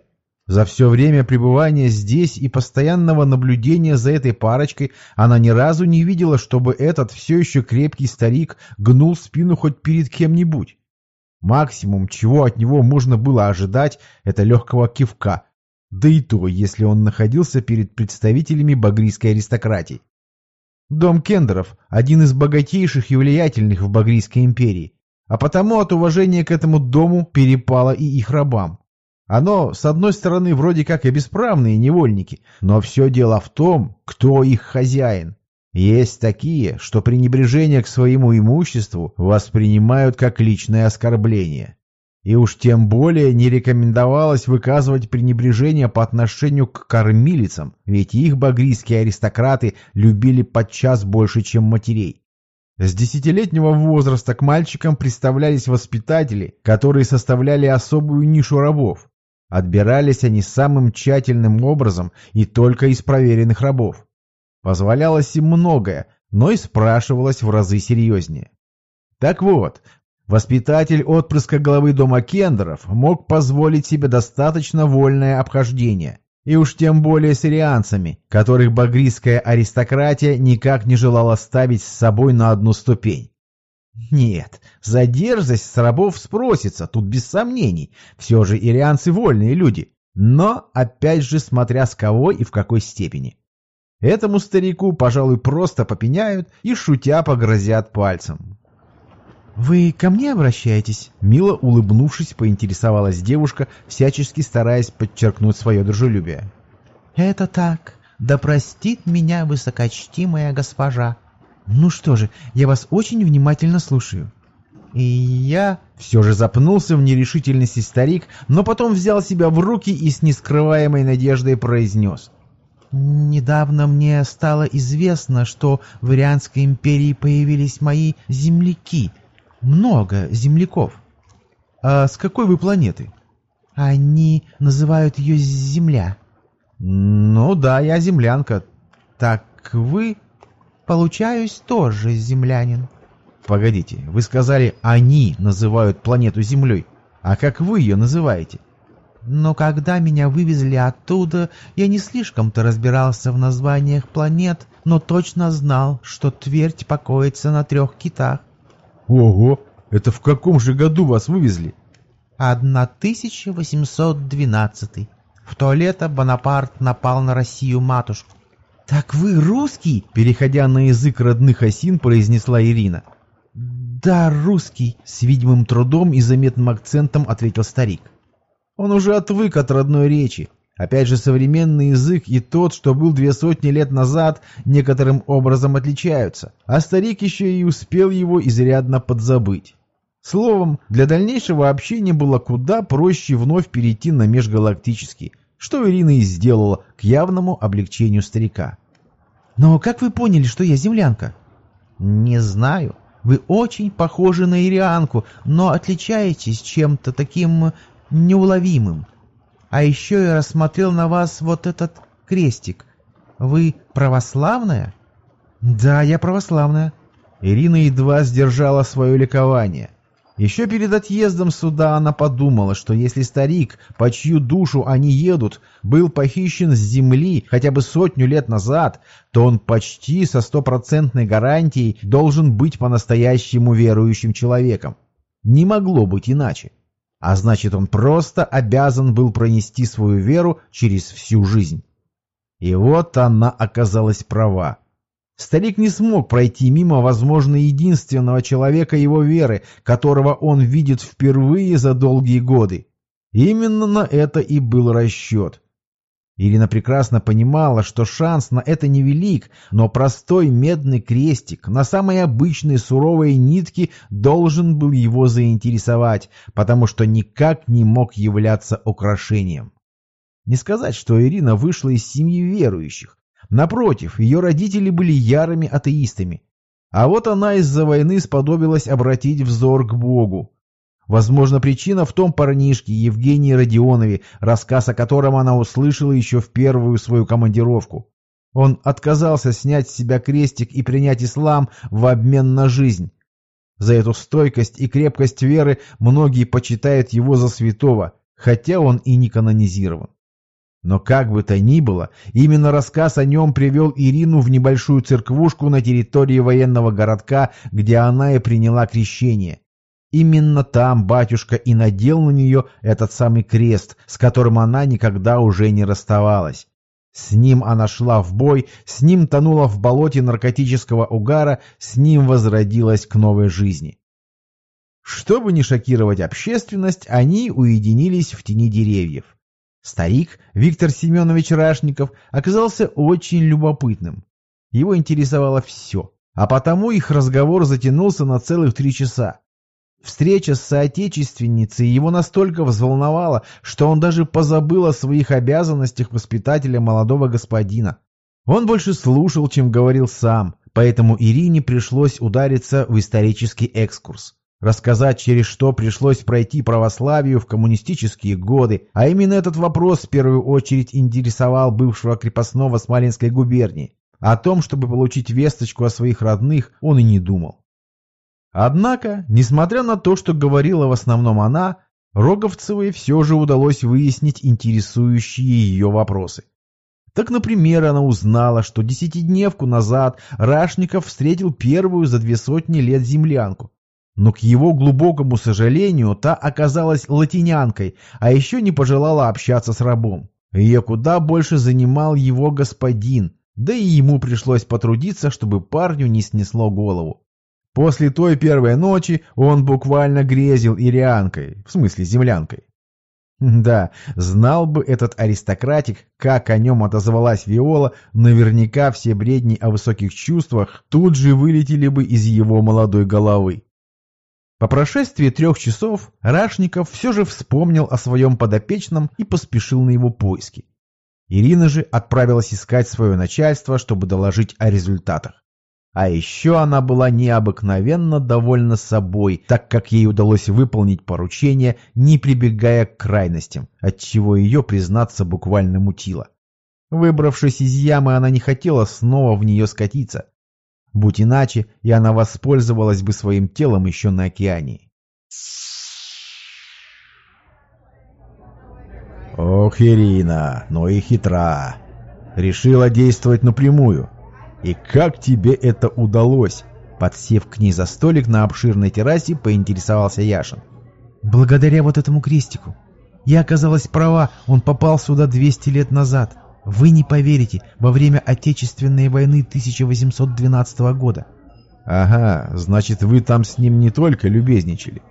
За все время пребывания здесь и постоянного наблюдения за этой парочкой она ни разу не видела, чтобы этот все еще крепкий старик гнул спину хоть перед кем-нибудь. Максимум, чего от него можно было ожидать, это легкого кивка, да и то, если он находился перед представителями багрийской аристократии. Дом Кендеров – один из богатейших и влиятельных в Багрийской империи, а потому от уважения к этому дому перепало и их рабам. Оно, с одной стороны, вроде как и бесправные невольники, но все дело в том, кто их хозяин. Есть такие, что пренебрежение к своему имуществу воспринимают как личное оскорбление. И уж тем более не рекомендовалось выказывать пренебрежение по отношению к кормилицам, ведь их багрийские аристократы любили подчас больше, чем матерей. С десятилетнего возраста к мальчикам представлялись воспитатели, которые составляли особую нишу рабов. Отбирались они самым тщательным образом и только из проверенных рабов. Позволялось им многое, но и спрашивалось в разы серьезнее. Так вот, воспитатель отпрыска главы дома Кендеров мог позволить себе достаточно вольное обхождение, и уж тем более с ирианцами, которых багрийская аристократия никак не желала ставить с собой на одну ступень. Нет, за дерзость с рабов спросится, тут без сомнений. Все же ирианцы вольные люди. Но, опять же, смотря с кого и в какой степени. Этому старику, пожалуй, просто попеняют и шутя погрозят пальцем. «Вы ко мне обращаетесь?» Мило улыбнувшись, поинтересовалась девушка, всячески стараясь подчеркнуть свое дружелюбие. «Это так. Да простит меня высокочтимая госпожа. «Ну что же, я вас очень внимательно слушаю». И я все же запнулся в нерешительности старик, но потом взял себя в руки и с нескрываемой надеждой произнес. «Недавно мне стало известно, что в Ирианской империи появились мои земляки. Много земляков». «А с какой вы планеты?» «Они называют ее Земля». «Ну да, я землянка. Так вы...» Получаюсь тоже землянин. Погодите, вы сказали, они называют планету Землей. А как вы ее называете? Но когда меня вывезли оттуда, я не слишком-то разбирался в названиях планет, но точно знал, что Твердь покоится на трех китах. Ого! Это в каком же году вас вывезли? 1812. В то лето Бонапарт напал на Россию-матушку. «Так вы русский?» — переходя на язык родных осин, произнесла Ирина. «Да, русский», — с видимым трудом и заметным акцентом ответил старик. Он уже отвык от родной речи. Опять же, современный язык и тот, что был две сотни лет назад, некоторым образом отличаются, а старик еще и успел его изрядно подзабыть. Словом, для дальнейшего общения было куда проще вновь перейти на межгалактический, что Ирина и сделала к явному облегчению старика. «Но как вы поняли, что я землянка?» «Не знаю. Вы очень похожи на ирианку, но отличаетесь чем-то таким неуловимым. А еще я рассмотрел на вас вот этот крестик. Вы православная?» «Да, я православная». Ирина едва сдержала свое ликование. Еще перед отъездом сюда она подумала, что если старик, по чью душу они едут, был похищен с земли хотя бы сотню лет назад, то он почти со стопроцентной гарантией должен быть по-настоящему верующим человеком. Не могло быть иначе. А значит, он просто обязан был пронести свою веру через всю жизнь. И вот она оказалась права. Старик не смог пройти мимо, возможно, единственного человека его веры, которого он видит впервые за долгие годы. Именно на это и был расчет. Ирина прекрасно понимала, что шанс на это невелик, но простой медный крестик на самой обычной суровой нитке должен был его заинтересовать, потому что никак не мог являться украшением. Не сказать, что Ирина вышла из семьи верующих. Напротив, ее родители были ярыми атеистами. А вот она из-за войны сподобилась обратить взор к Богу. Возможно, причина в том парнишке Евгении Родионове, рассказ о котором она услышала еще в первую свою командировку. Он отказался снять с себя крестик и принять ислам в обмен на жизнь. За эту стойкость и крепкость веры многие почитают его за святого, хотя он и не канонизирован. Но как бы то ни было, именно рассказ о нем привел Ирину в небольшую церквушку на территории военного городка, где она и приняла крещение. Именно там батюшка и надел на нее этот самый крест, с которым она никогда уже не расставалась. С ним она шла в бой, с ним тонула в болоте наркотического угара, с ним возродилась к новой жизни. Чтобы не шокировать общественность, они уединились в тени деревьев. Старик Виктор Семенович Рашников оказался очень любопытным. Его интересовало все, а потому их разговор затянулся на целых три часа. Встреча с соотечественницей его настолько взволновала, что он даже позабыл о своих обязанностях воспитателя молодого господина. Он больше слушал, чем говорил сам, поэтому Ирине пришлось удариться в исторический экскурс. Рассказать, через что пришлось пройти православию в коммунистические годы, а именно этот вопрос в первую очередь интересовал бывшего крепостного Смоленской губернии. О том, чтобы получить весточку о своих родных, он и не думал. Однако, несмотря на то, что говорила в основном она, Роговцевой все же удалось выяснить интересующие ее вопросы. Так, например, она узнала, что десятидневку назад Рашников встретил первую за две сотни лет землянку, но к его глубокому сожалению та оказалась латинянкой, а еще не пожелала общаться с рабом. Ее куда больше занимал его господин, да и ему пришлось потрудиться, чтобы парню не снесло голову. После той первой ночи он буквально грезил ирианкой, в смысле землянкой. Да, знал бы этот аристократик, как о нем отозвалась Виола, наверняка все бредни о высоких чувствах тут же вылетели бы из его молодой головы. По прошествии трех часов Рашников все же вспомнил о своем подопечном и поспешил на его поиски. Ирина же отправилась искать свое начальство, чтобы доложить о результатах. А еще она была необыкновенно довольна собой, так как ей удалось выполнить поручение, не прибегая к крайностям, отчего ее, признаться, буквально мутило. Выбравшись из ямы, она не хотела снова в нее скатиться, Будь иначе, и она воспользовалась бы своим телом еще на океане. Ох, Ирина, но и хитра. Решила действовать напрямую. И как тебе это удалось? Подсев к ней за столик на обширной террасе, поинтересовался Яшин. Благодаря вот этому крестику. Я оказалась права, он попал сюда 200 лет назад. Вы не поверите, во время Отечественной войны 1812 года. Ага, значит, вы там с ним не только любезничали.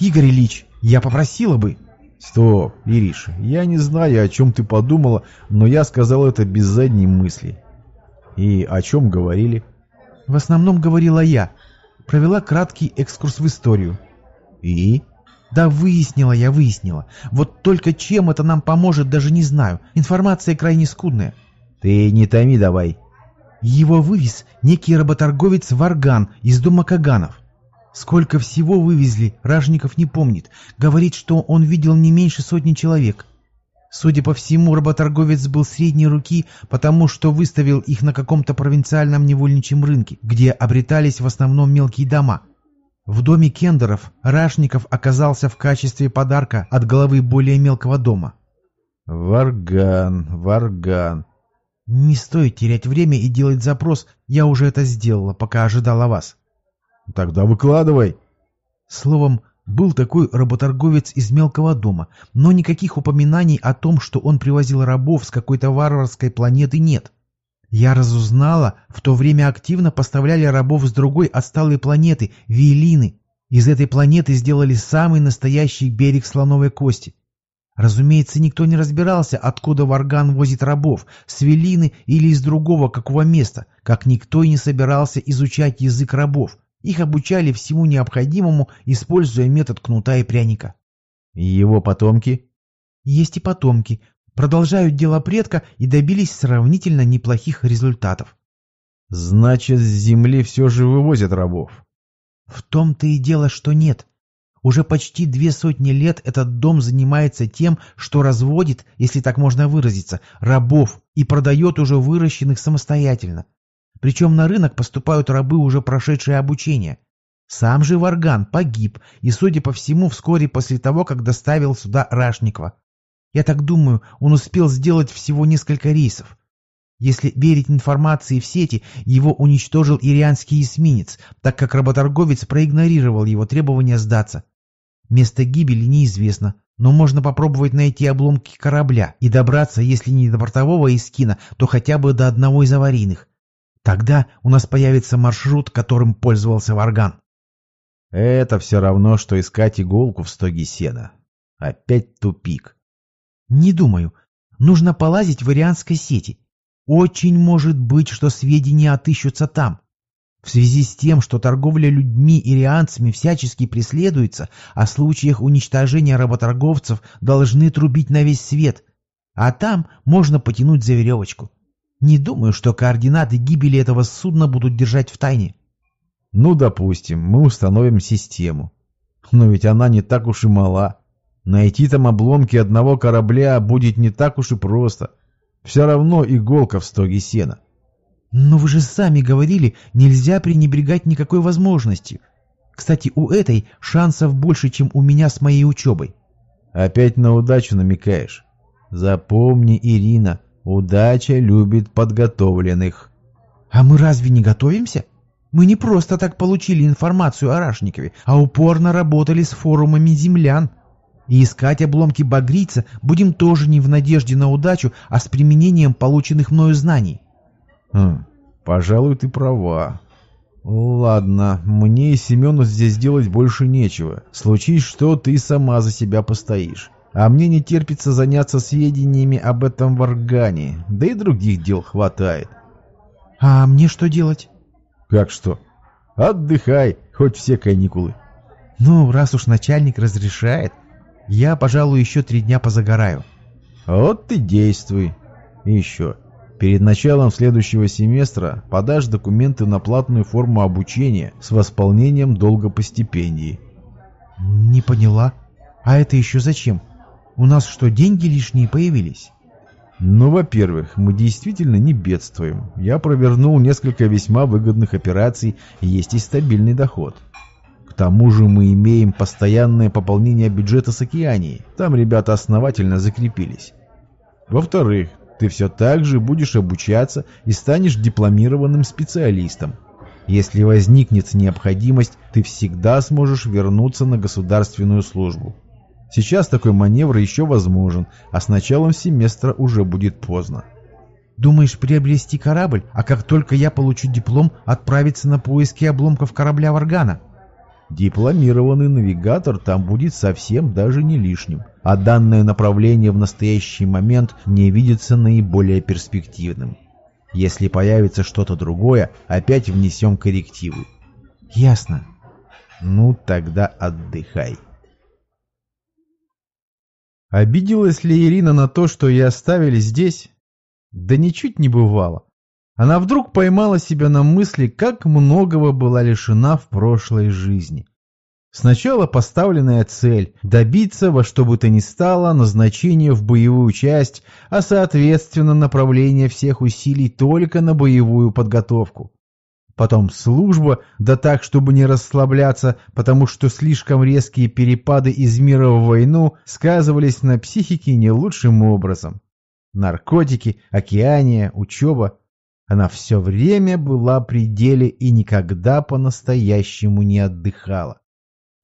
Игорь Ильич, я попросила бы. Стоп, Ириша, я не знаю, о чем ты подумала, но я сказал это без задней мысли. И о чем говорили? В основном говорила я. Провела краткий экскурс в историю. И? Да выяснила я, выяснила. Вот только чем это нам поможет, даже не знаю. Информация крайне скудная. Ты не томи давай. Его вывез некий работорговец Варган из дома Каганов. Сколько всего вывезли, Ражников не помнит. Говорит, что он видел не меньше сотни человек. Судя по всему, работорговец был средней руки, потому что выставил их на каком-то провинциальном невольничьем рынке, где обретались в основном мелкие дома – в доме Кендеров Рашников оказался в качестве подарка от головы более мелкого дома. «Варган, Варган». «Не стоит терять время и делать запрос, я уже это сделала, пока ожидала вас». «Тогда выкладывай». Словом, был такой работорговец из мелкого дома, но никаких упоминаний о том, что он привозил рабов с какой-то варварской планеты нет. Я разузнала, в то время активно поставляли рабов с другой отсталой планеты, Виелины. Из этой планеты сделали самый настоящий берег слоновой кости. Разумеется, никто не разбирался, откуда Варган возит рабов, с Велины или из другого какого места, как никто и не собирался изучать язык рабов. Их обучали всему необходимому, используя метод кнута и пряника. Его потомки? Есть и потомки, продолжают дело предка и добились сравнительно неплохих результатов. Значит, с земли все же вывозят рабов. В том-то и дело, что нет. Уже почти две сотни лет этот дом занимается тем, что разводит, если так можно выразиться, рабов и продает уже выращенных самостоятельно. Причем на рынок поступают рабы, уже прошедшие обучение. Сам же Варган погиб, и, судя по всему, вскоре после того, как доставил сюда Рашникова. Я так думаю, он успел сделать всего несколько рейсов. Если верить информации в сети, его уничтожил ирианский эсминец, так как работорговец проигнорировал его требование сдаться. Место гибели неизвестно, но можно попробовать найти обломки корабля и добраться, если не до бортового эскина, то хотя бы до одного из аварийных. Тогда у нас появится маршрут, которым пользовался Варган. Это все равно, что искать иголку в стоге сена. Опять тупик. Не думаю. Нужно полазить в ирианской сети. Очень может быть, что сведения отыщутся там. В связи с тем, что торговля людьми и рианцами всячески преследуется, о случаях уничтожения работорговцев должны трубить на весь свет, а там можно потянуть за веревочку. Не думаю, что координаты гибели этого судна будут держать в тайне. Ну, допустим, мы установим систему. Но ведь она не так уж и мала. Найти там обломки одного корабля будет не так уж и просто. Все равно иголка в стоге сена. Но вы же сами говорили, нельзя пренебрегать никакой возможностью. Кстати, у этой шансов больше, чем у меня с моей учебой. Опять на удачу намекаешь. Запомни, Ирина, удача любит подготовленных. А мы разве не готовимся? Мы не просто так получили информацию о Рашникове, а упорно работали с форумами землян. И искать обломки багрица будем тоже не в надежде на удачу, а с применением полученных мною знаний. Хм, пожалуй, ты права. Ладно, мне и Семену здесь делать больше нечего. Случись что, ты сама за себя постоишь. А мне не терпится заняться сведениями об этом в органе, да и других дел хватает. А мне что делать? Как что? Отдыхай, хоть все каникулы. Ну, раз уж начальник разрешает, я, пожалуй, еще три дня позагораю. Вот ты действуй. И еще. Перед началом следующего семестра подашь документы на платную форму обучения с восполнением долга по стипендии. Не поняла. А это еще зачем? У нас что, деньги лишние появились? Ну, во-первых, мы действительно не бедствуем. Я провернул несколько весьма выгодных операций, и есть и стабильный доход. К тому же мы имеем постоянное пополнение бюджета с океанией. Там ребята основательно закрепились. Во-вторых, ты все так же будешь обучаться и станешь дипломированным специалистом. Если возникнет необходимость, ты всегда сможешь вернуться на государственную службу. Сейчас такой маневр еще возможен, а с началом семестра уже будет поздно. Думаешь приобрести корабль, а как только я получу диплом, отправиться на поиски обломков корабля Варгана? Дипломированный навигатор там будет совсем даже не лишним, а данное направление в настоящий момент мне видится наиболее перспективным. Если появится что-то другое, опять внесем коррективы. Ясно. Ну, тогда отдыхай. Обиделась ли Ирина на то, что ее оставили здесь? Да ничуть не бывало. Она вдруг поймала себя на мысли, как многого была лишена в прошлой жизни. Сначала поставленная цель – добиться во что бы то ни стало назначения в боевую часть, а соответственно направление всех усилий только на боевую подготовку. Потом служба, да так, чтобы не расслабляться, потому что слишком резкие перепады из мира в войну сказывались на психике не лучшим образом. Наркотики, океания, учеба – она все время была при деле и никогда по-настоящему не отдыхала.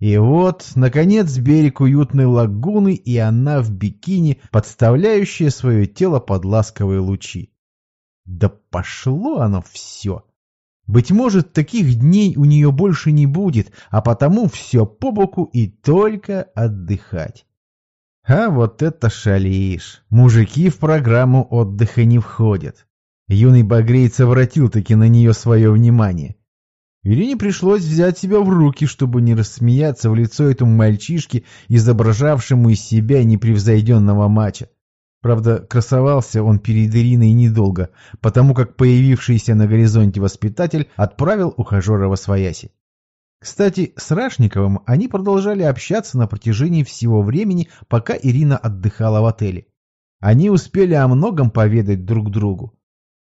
И вот, наконец, берег уютной лагуны, и она в бикини, подставляющая свое тело под ласковые лучи. Да пошло оно все! Быть может, таких дней у нее больше не будет, а потому все по боку и только отдыхать. А вот это шалишь. Мужики в программу отдыха не входят. Юный багрейц обратил-таки на нее свое внимание. Ирине пришлось взять себя в руки, чтобы не рассмеяться в лицо этому мальчишке, изображавшему из себя непревзойденного мача. Правда, красовался он перед Ириной недолго, потому как появившийся на горизонте воспитатель отправил ухажера во свояси. Кстати, с Рашниковым они продолжали общаться на протяжении всего времени, пока Ирина отдыхала в отеле. Они успели о многом поведать друг другу.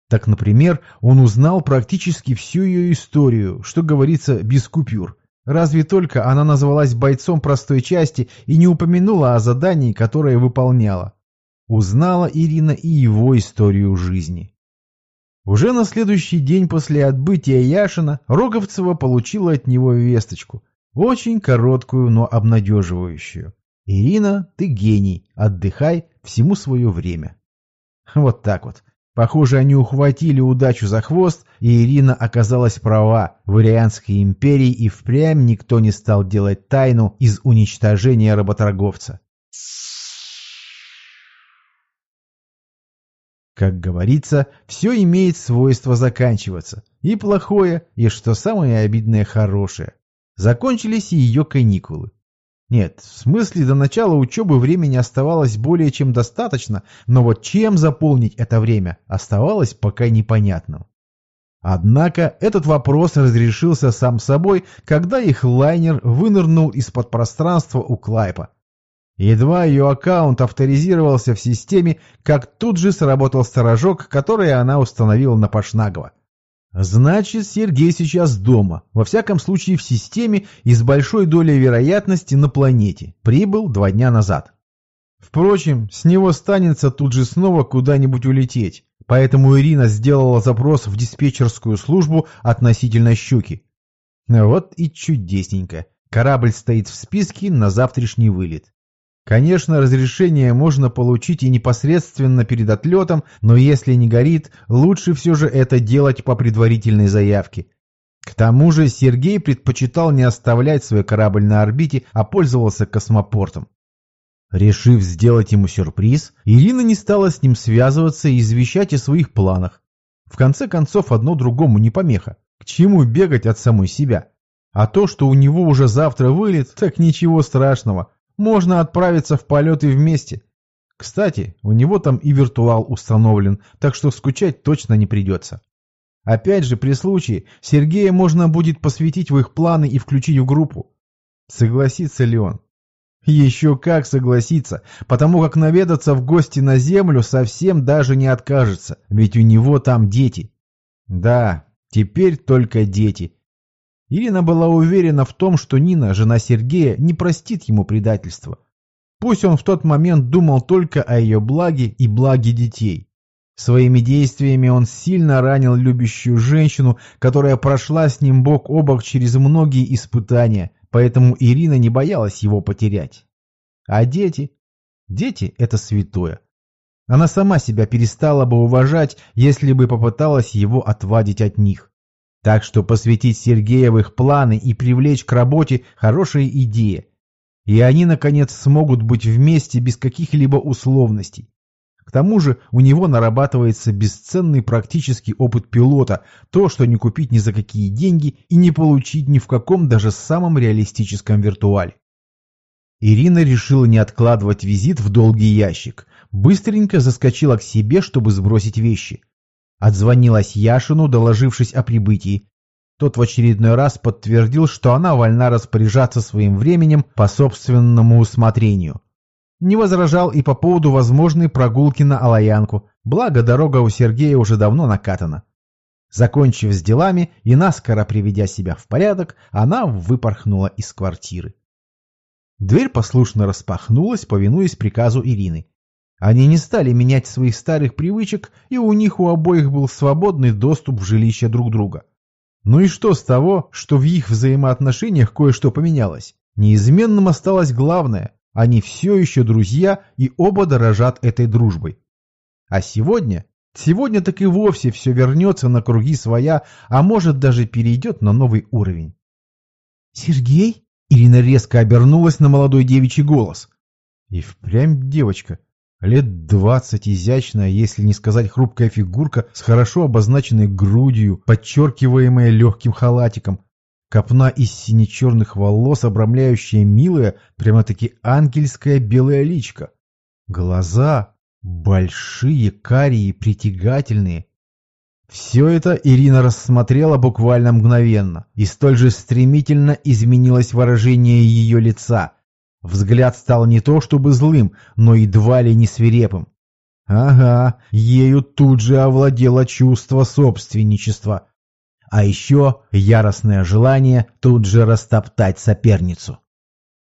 Так, например, он узнал практически всю ее историю, что говорится, без купюр. Разве только она назвалась бойцом простой части и не упомянула о задании, которое выполняла. Узнала Ирина и его историю жизни. Уже на следующий день после отбытия Яшина Роговцева получила от него весточку. Очень короткую, но обнадеживающую. «Ирина, ты гений, отдыхай, всему свое время». Вот так вот. Похоже, они ухватили удачу за хвост, и Ирина оказалась права. В Ирианской империи и впрямь никто не стал делать тайну из уничтожения работорговца. Как говорится, все имеет свойство заканчиваться. И плохое, и, что самое обидное, хорошее. Закончились и ее каникулы. Нет, в смысле, до начала учебы времени оставалось более чем достаточно, но вот чем заполнить это время, оставалось пока непонятным. Однако этот вопрос разрешился сам собой, когда их лайнер вынырнул из-под пространства у Клайпа. Едва ее аккаунт авторизировался в системе, как тут же сработал сторожок, который она установила на Пашнагова. Значит, Сергей сейчас дома, во всяком случае в системе и с большой долей вероятности на планете. Прибыл два дня назад. Впрочем, с него станется тут же снова куда-нибудь улететь, поэтому Ирина сделала запрос в диспетчерскую службу относительно щуки. Вот и чудесненько. Корабль стоит в списке на завтрашний вылет. Конечно, разрешение можно получить и непосредственно перед отлетом, но если не горит, лучше все же это делать по предварительной заявке. К тому же Сергей предпочитал не оставлять свой корабль на орбите, а пользовался космопортом. Решив сделать ему сюрприз, Ирина не стала с ним связываться и извещать о своих планах. В конце концов, одно другому не помеха. К чему бегать от самой себя? А то, что у него уже завтра вылет, так ничего страшного. Можно отправиться в полеты вместе. Кстати, у него там и виртуал установлен, так что скучать точно не придется. Опять же, при случае, Сергея можно будет посвятить в их планы и включить в группу. Согласится ли он? Еще как согласиться, потому как наведаться в гости на Землю совсем даже не откажется, ведь у него там дети. Да, теперь только дети. Ирина была уверена в том, что Нина, жена Сергея, не простит ему предательства. Пусть он в тот момент думал только о ее благе и благе детей. Своими действиями он сильно ранил любящую женщину, которая прошла с ним бок о бок через многие испытания, поэтому Ирина не боялась его потерять. А дети? Дети – это святое. Она сама себя перестала бы уважать, если бы попыталась его отвадить от них. Так что посвятить Сергея в их планы и привлечь к работе – хорошая идея. И они, наконец, смогут быть вместе без каких-либо условностей. К тому же у него нарабатывается бесценный практический опыт пилота, то, что не купить ни за какие деньги и не получить ни в каком даже самом реалистическом виртуале. Ирина решила не откладывать визит в долгий ящик. Быстренько заскочила к себе, чтобы сбросить вещи. Отзвонилась Яшину, доложившись о прибытии. Тот в очередной раз подтвердил, что она вольна распоряжаться своим временем по собственному усмотрению. Не возражал и по поводу возможной прогулки на Алаянку, благо дорога у Сергея уже давно накатана. Закончив с делами и наскоро приведя себя в порядок, она выпорхнула из квартиры. Дверь послушно распахнулась, повинуясь приказу Ирины. Они не стали менять своих старых привычек, и у них у обоих был свободный доступ в жилище друг друга. Ну и что с того, что в их взаимоотношениях кое-что поменялось? Неизменным осталось главное – они все еще друзья и оба дорожат этой дружбой. А сегодня? Сегодня так и вовсе все вернется на круги своя, а может даже перейдет на новый уровень. «Сергей?» Ирина резко обернулась на молодой девичий голос. И впрямь девочка. Лет двадцать изящная, если не сказать хрупкая фигурка с хорошо обозначенной грудью, подчеркиваемая легким халатиком. Копна из сине-черных волос, обрамляющая милая, прямо-таки ангельская белая личка. Глаза. Большие, карие, притягательные. Все это Ирина рассмотрела буквально мгновенно, и столь же стремительно изменилось выражение ее лица. Взгляд стал не то чтобы злым, но едва ли не свирепым. Ага, ею тут же овладело чувство собственничества. А еще яростное желание тут же растоптать соперницу.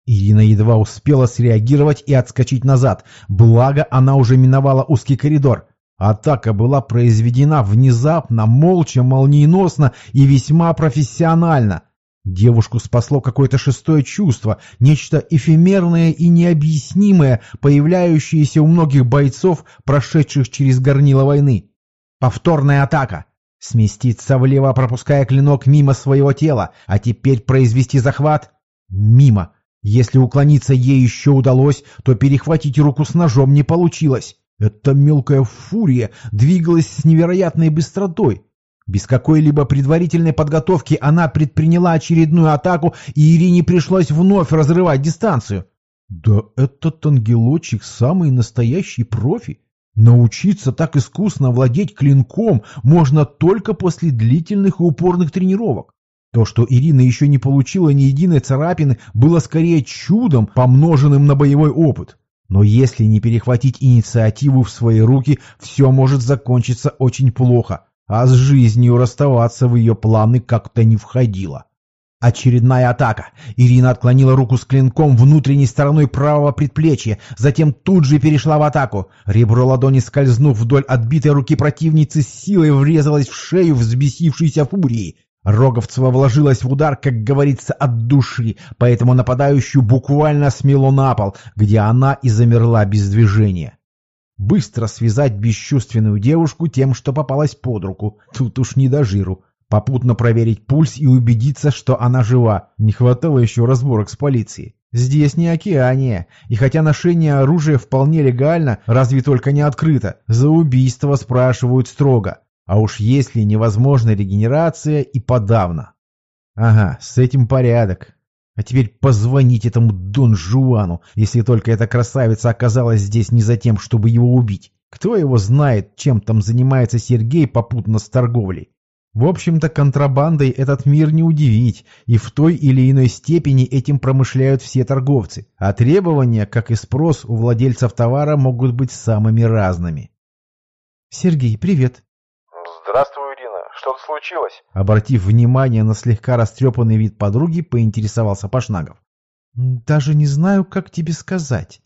Ирина едва успела среагировать и отскочить назад, благо она уже миновала узкий коридор. Атака была произведена внезапно, молча, молниеносно и весьма профессионально. Девушку спасло какое-то шестое чувство, нечто эфемерное и необъяснимое, появляющееся у многих бойцов, прошедших через горнило войны. Повторная атака. Сместиться влево, пропуская клинок мимо своего тела, а теперь произвести захват мимо. Если уклониться ей еще удалось, то перехватить руку с ножом не получилось. Эта мелкая фурия двигалась с невероятной быстротой. Без какой-либо предварительной подготовки она предприняла очередную атаку, и Ирине пришлось вновь разрывать дистанцию. Да этот ангелочек самый настоящий профи. Научиться так искусно владеть клинком можно только после длительных и упорных тренировок. То, что Ирина еще не получила ни единой царапины, было скорее чудом, помноженным на боевой опыт. Но если не перехватить инициативу в свои руки, все может закончиться очень плохо, а с жизнью расставаться в ее планы как-то не входило. Очередная атака. Ирина отклонила руку с клинком внутренней стороной правого предплечья, затем тут же перешла в атаку. Ребро ладони, скользнув вдоль отбитой руки противницы, с силой врезалось в шею взбесившейся фурии. Роговцева вложилась в удар, как говорится, от души, поэтому нападающую буквально смело на пол, где она и замерла без движения. Быстро связать бесчувственную девушку тем, что попалась под руку, тут уж не до жиру. Попутно проверить пульс и убедиться, что она жива. Не хватало еще разборок с полицией. Здесь не Океания, и хотя ношение оружия вполне легально, разве только не открыто, за убийство спрашивают строго. А уж если невозможна регенерация и подавно. Ага, с этим порядок. А теперь позвонить этому Дон Жуану, если только эта красавица оказалась здесь не за тем, чтобы его убить. Кто его знает, чем там занимается Сергей попутно с торговлей. В общем-то, контрабандой этот мир не удивить, и в той или иной степени этим промышляют все торговцы, а требования, как и спрос у владельцев товара, могут быть самыми разными. «Сергей, привет. Здравствуй. Что-то случилось? Обратив внимание на слегка растрепанный вид подруги, поинтересовался Пашнагов. Даже не знаю, как тебе сказать.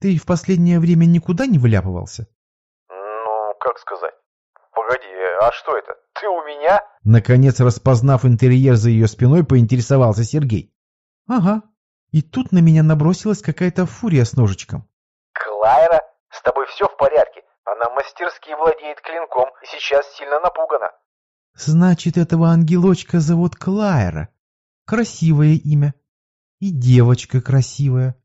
Ты в последнее время никуда не вляпывался? Ну, как сказать? Погоди, а что это? Ты у меня? Наконец, распознав интерьер за ее спиной, поинтересовался Сергей. Ага. И тут на меня набросилась какая-то фурия с ножичком. Клайра, с тобой все в порядке? Она мастерски владеет клинком и сейчас сильно напугана. Значит, этого ангелочка зовут Клайра. Красивое имя. И девочка красивая.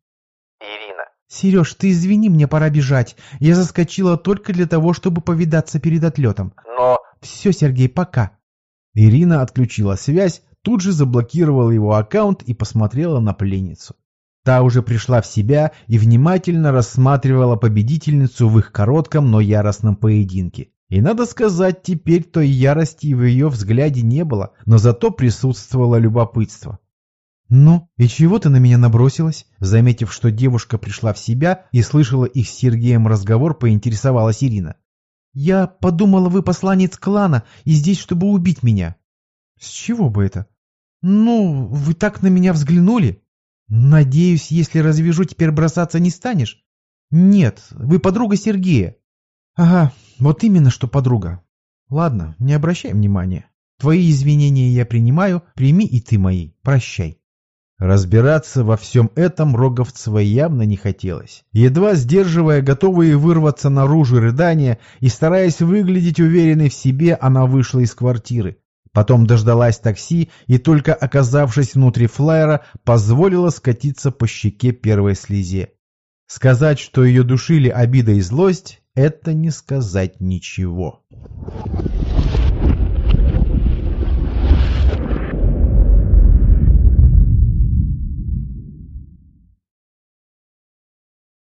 Ирина. Сереж, ты извини, мне пора бежать. Я заскочила только для того, чтобы повидаться перед отлетом. Но... Все, Сергей, пока. Ирина отключила связь, тут же заблокировала его аккаунт и посмотрела на пленницу. Та уже пришла в себя и внимательно рассматривала победительницу в их коротком, но яростном поединке. И надо сказать, теперь той ярости в ее взгляде не было, но зато присутствовало любопытство. «Ну, и чего ты на меня набросилась?» Заметив, что девушка пришла в себя и слышала их с Сергеем разговор, поинтересовалась Ирина. «Я подумала, вы посланец клана и здесь, чтобы убить меня». «С чего бы это?» «Ну, вы так на меня взглянули?» «Надеюсь, если развяжу, теперь бросаться не станешь?» «Нет, вы подруга Сергея». «Ага, вот именно что подруга. Ладно, не обращай внимания. Твои извинения я принимаю, прими и ты мои. Прощай». Разбираться во всем этом Роговцева явно не хотелось. Едва сдерживая готовые вырваться наружу рыдания и стараясь выглядеть уверенной в себе, она вышла из квартиры. Потом дождалась такси и, только оказавшись внутри флайера, позволила скатиться по щеке первой слезе. Сказать, что ее душили обида и злость, это не сказать ничего.